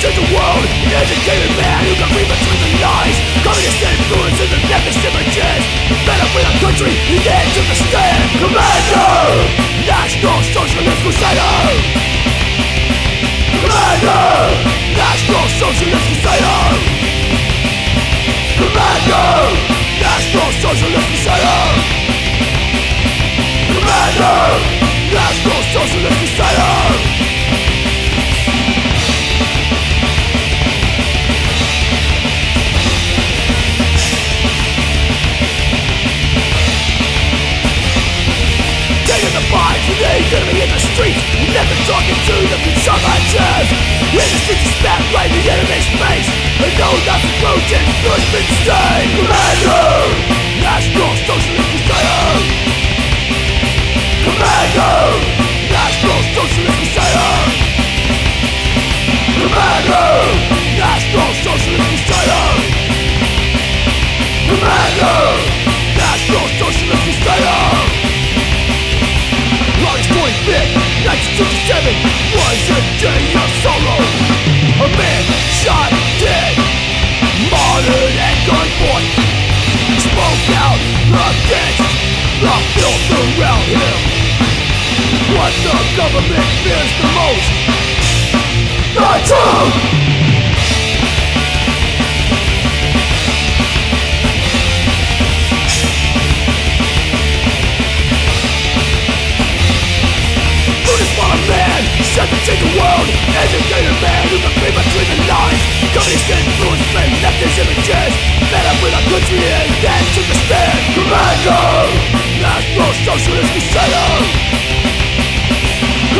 to the world An educated man who can read between the lines Communist influence in the deepest images Fed up with a country he did to the stand Commander! National Socialist Crusader! Never talking to the conservatives What the government fears the most. The truth! Set to change the world. Educated man who can read between the lines Communist influence men left his images Fed up with our country and then took a stand. Commando National Socialist Crusader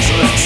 thousand